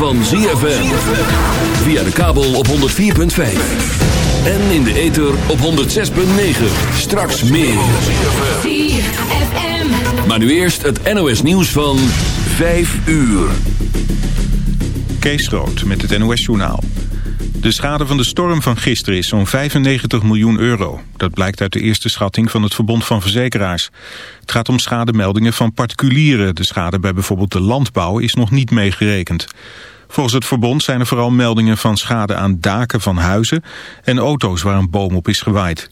Van ZFM. Via de kabel op 104.5. En in de ether op 106.9. Straks meer. ZFM. Maar nu eerst het NOS nieuws van 5 uur. Kees Rood met het NOS journaal. De schade van de storm van gisteren is zo'n 95 miljoen euro. Dat blijkt uit de eerste schatting van het Verbond van Verzekeraars. Het gaat om schademeldingen van particulieren. De schade bij bijvoorbeeld de landbouw is nog niet meegerekend. Volgens het verbond zijn er vooral meldingen van schade aan daken van huizen... en auto's waar een boom op is gewaaid.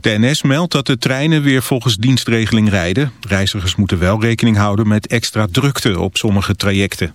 De NS meldt dat de treinen weer volgens dienstregeling rijden. Reizigers moeten wel rekening houden met extra drukte op sommige trajecten.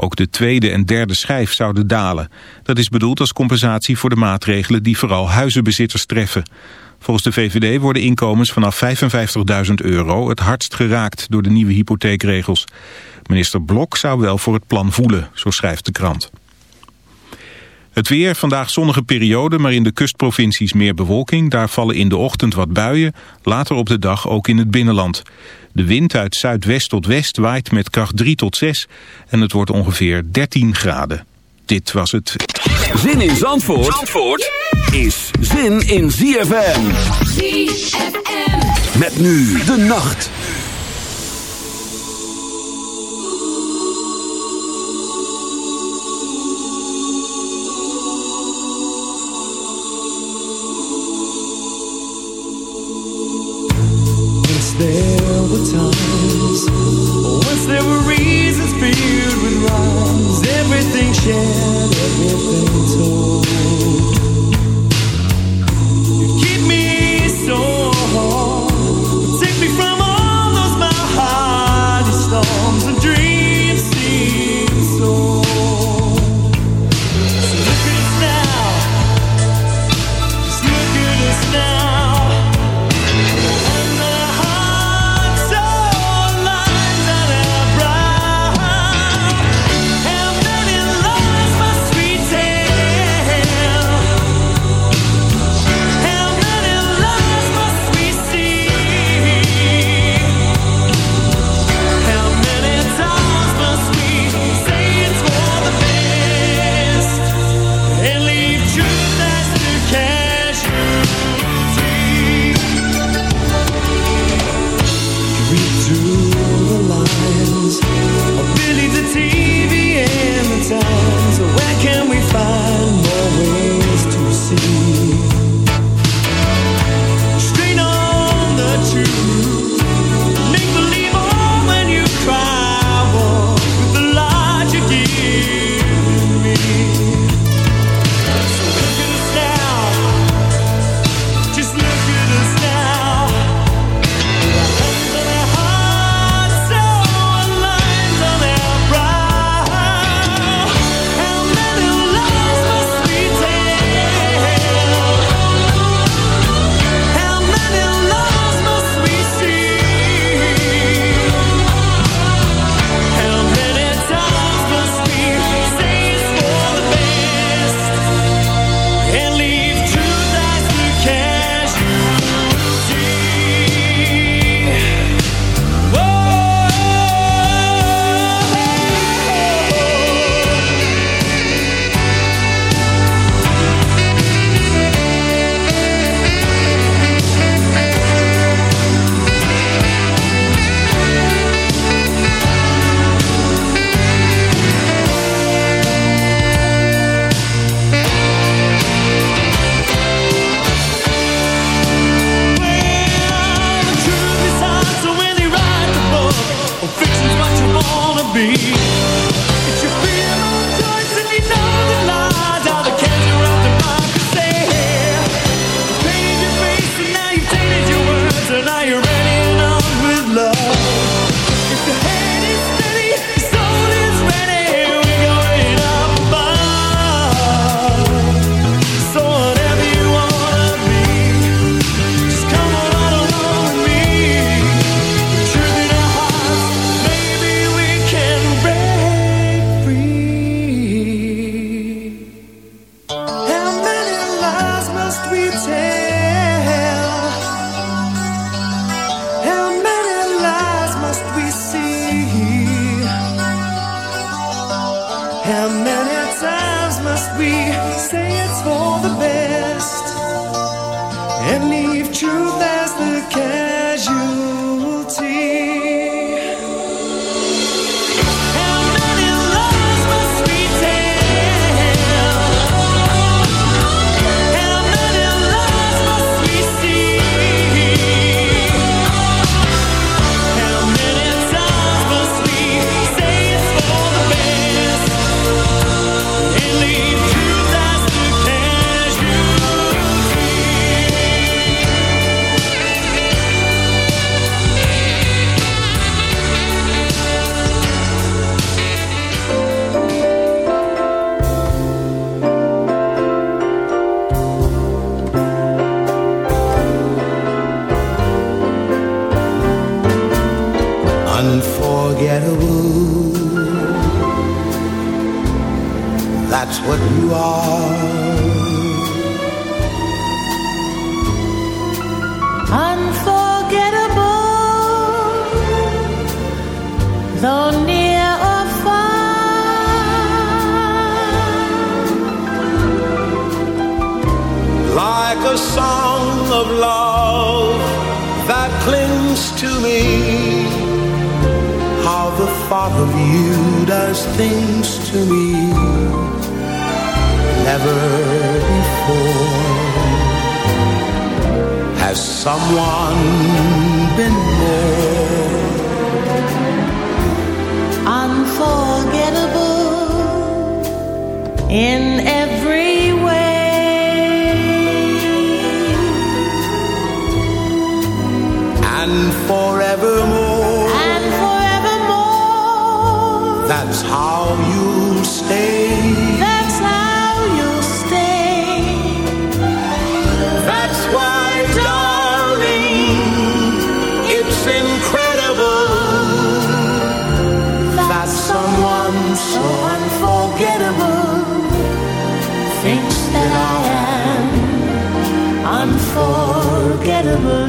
Ook de tweede en derde schijf zouden dalen. Dat is bedoeld als compensatie voor de maatregelen die vooral huizenbezitters treffen. Volgens de VVD worden inkomens vanaf 55.000 euro het hardst geraakt door de nieuwe hypotheekregels. Minister Blok zou wel voor het plan voelen, zo schrijft de krant. Het weer, vandaag zonnige periode, maar in de kustprovincies meer bewolking. Daar vallen in de ochtend wat buien, later op de dag ook in het binnenland. De wind uit zuidwest tot west waait met kracht 3 tot 6 en het wordt ongeveer 13 graden. Dit was het. Zin in Zandvoort, Zandvoort is zin in ZFM. ZFM. Met nu de nacht.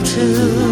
106.9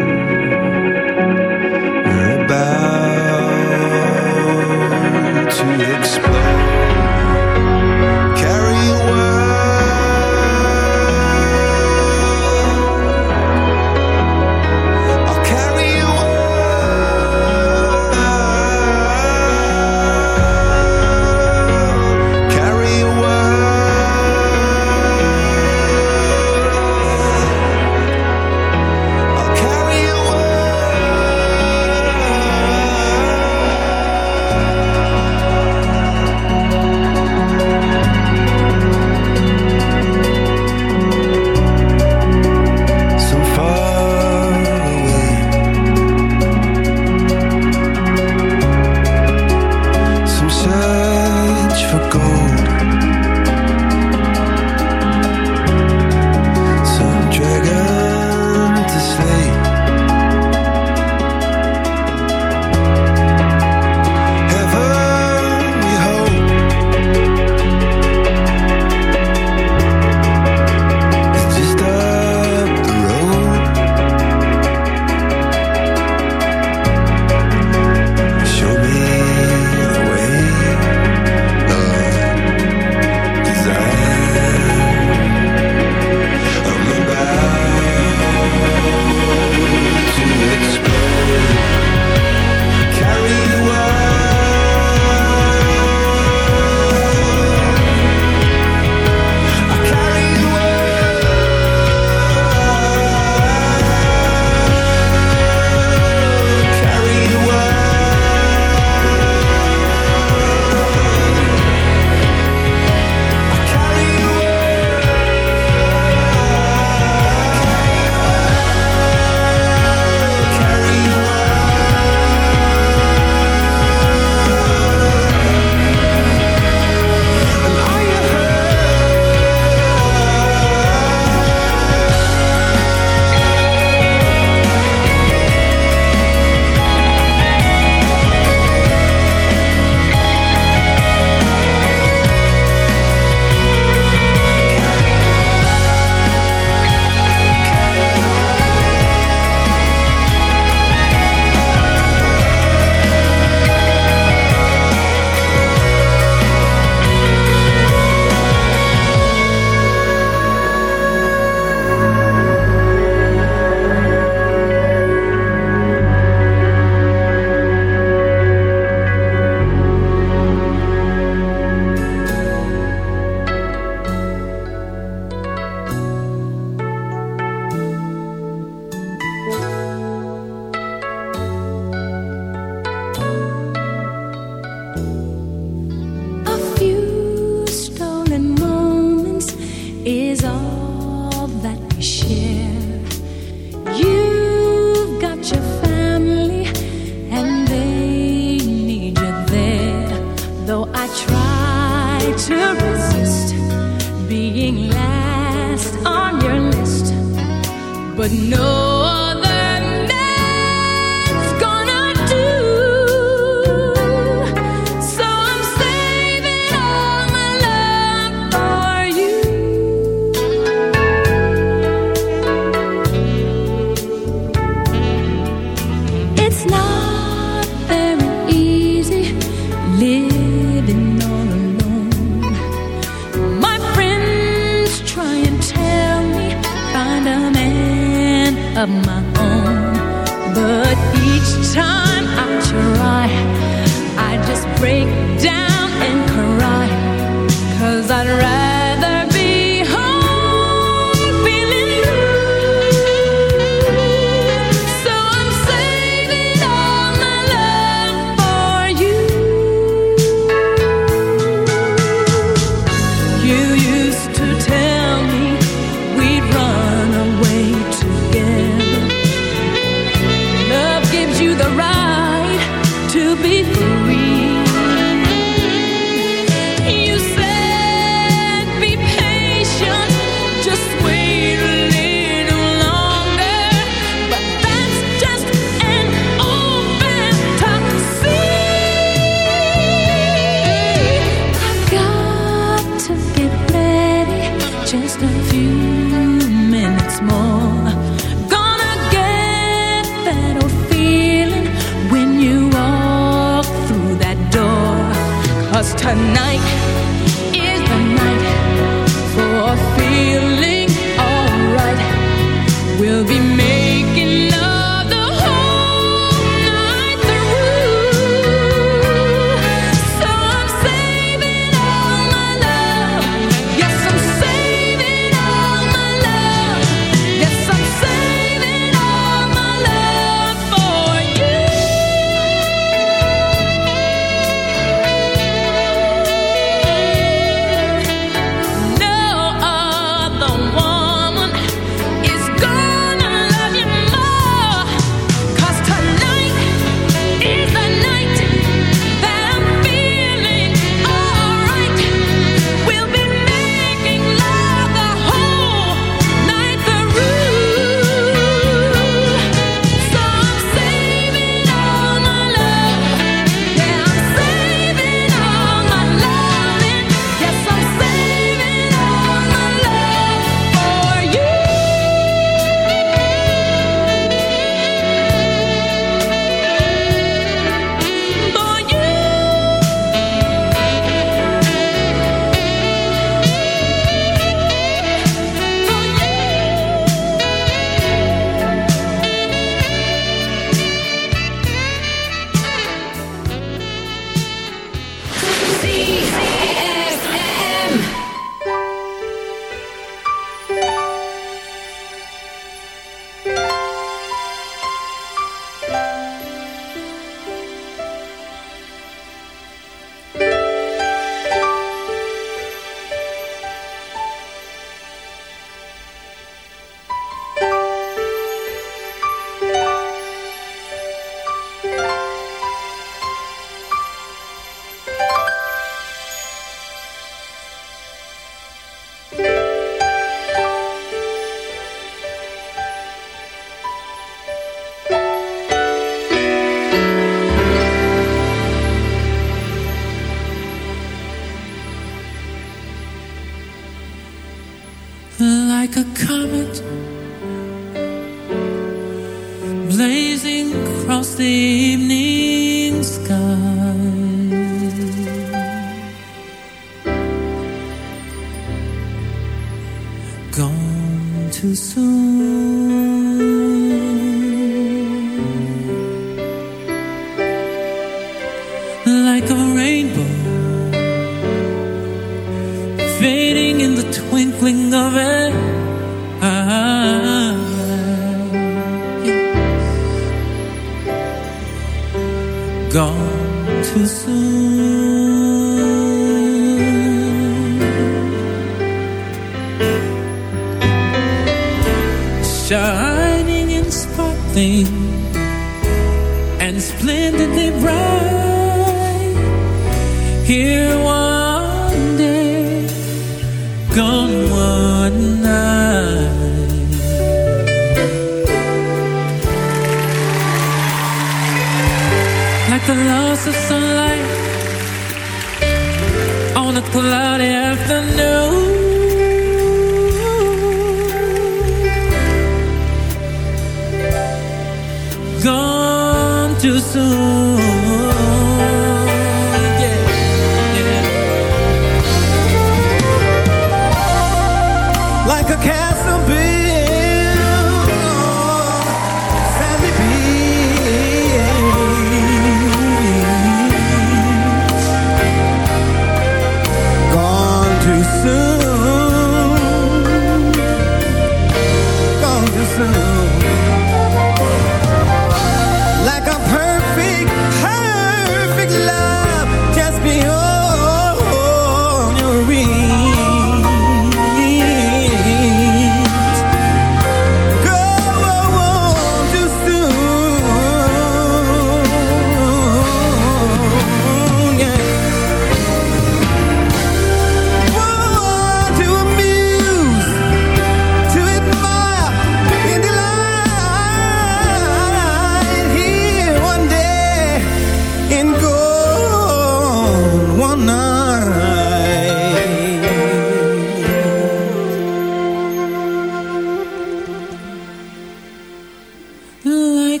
die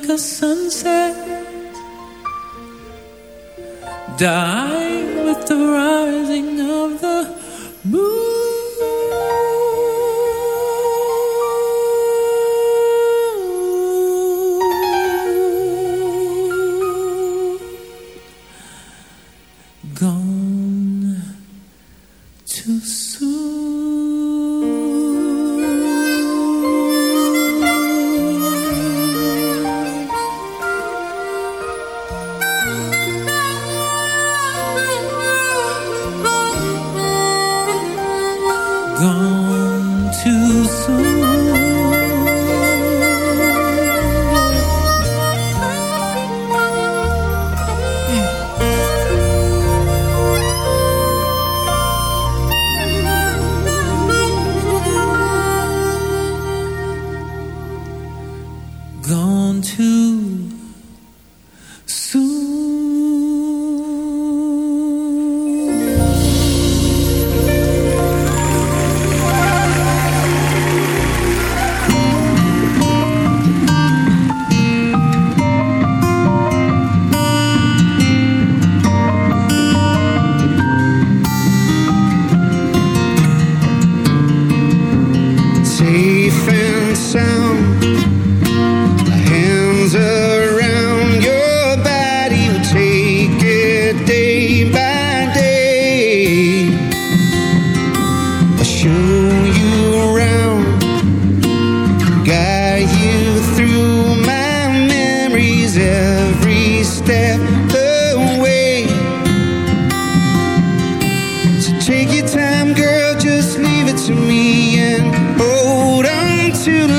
to the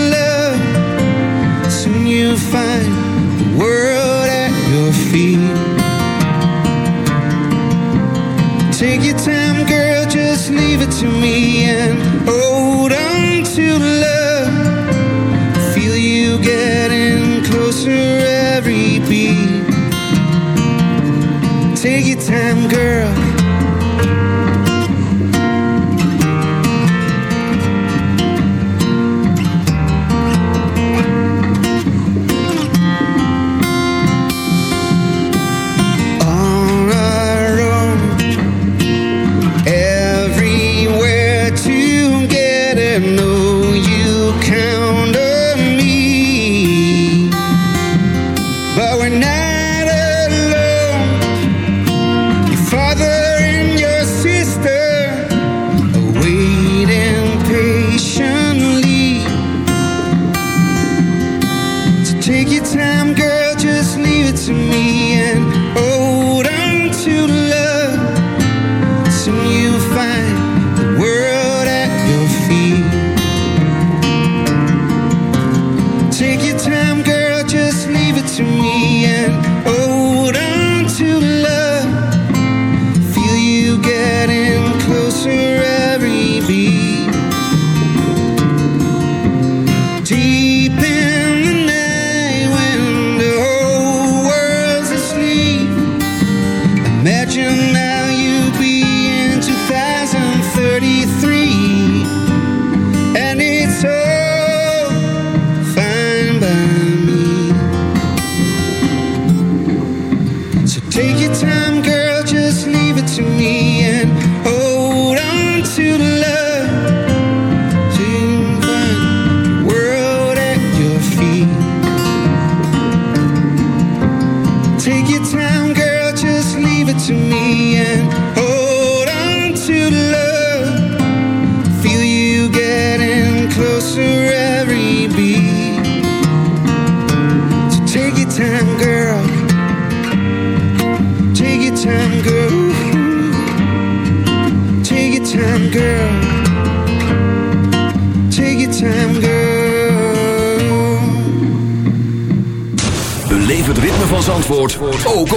Take your time.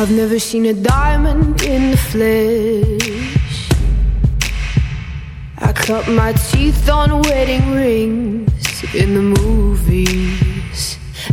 I've never seen a diamond in the flesh. I cut my teeth on wedding rings in the movies.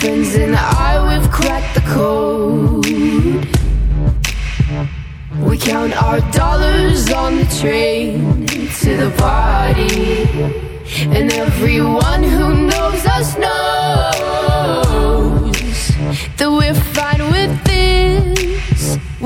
friends and I, we've cracked the code. We count our dollars on the train to the party. And everyone who knows us knows that we're fine.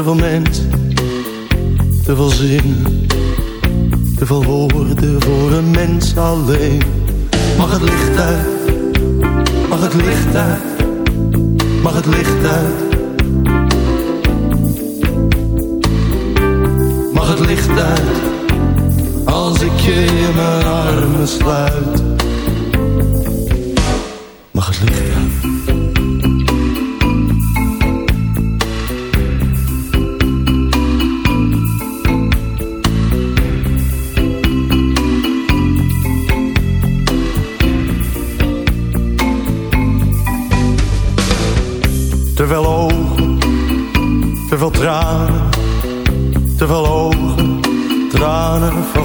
Te veel mensen, te veel zinnen. Te veel woorden voor een mens alleen. Mag het licht uit, mag het licht uit, mag het licht uit. Mag het licht uit, als ik je in mijn armen sluit.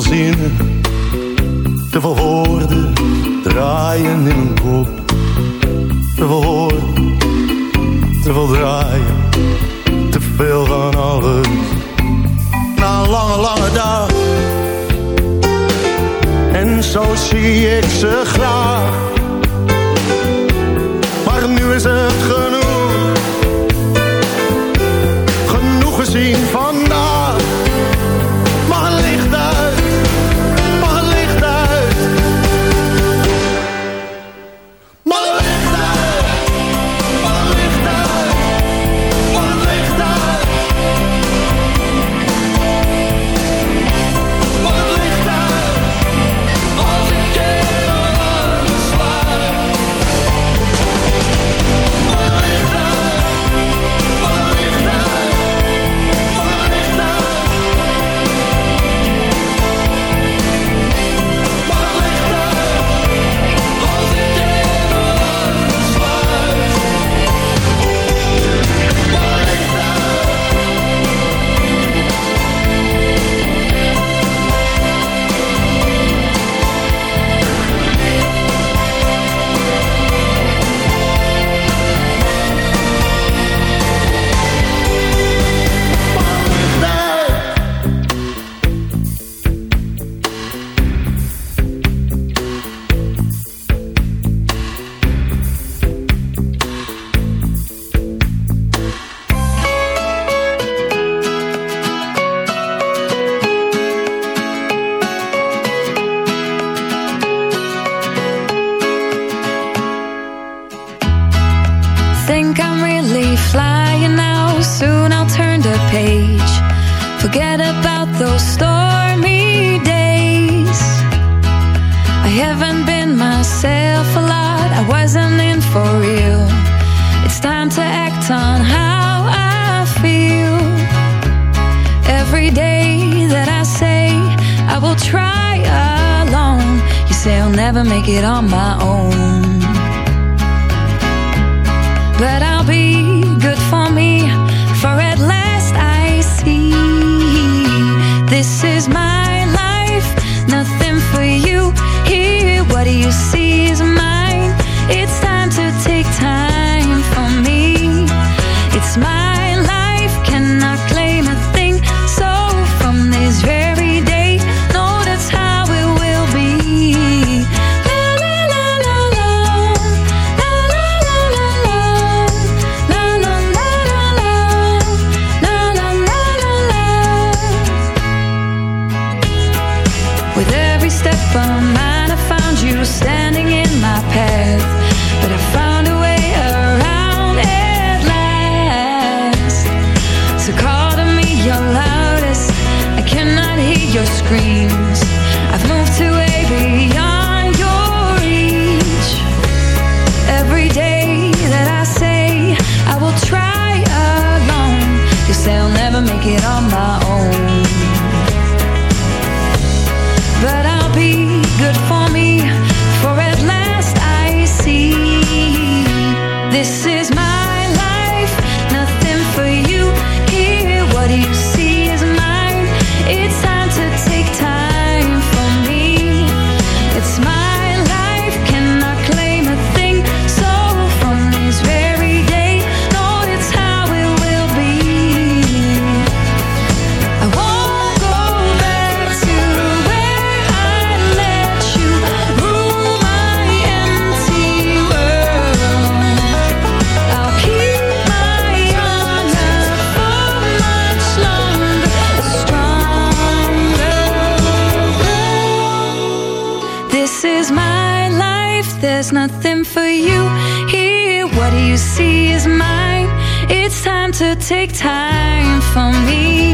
Veel te veel woorden draaien in mijn kop. Te veel woorden, te veel draaien, te veel van alles. Na een lange, lange dag. En zo zie ik ze graag. Maar nu is het genoeg. Genoeg gezien vandaag. Every day that I say I will try alone, you say I'll never make it on my own but I'll be good for me. For at last I see this is my life, nothing for you here. What do you see take time for me.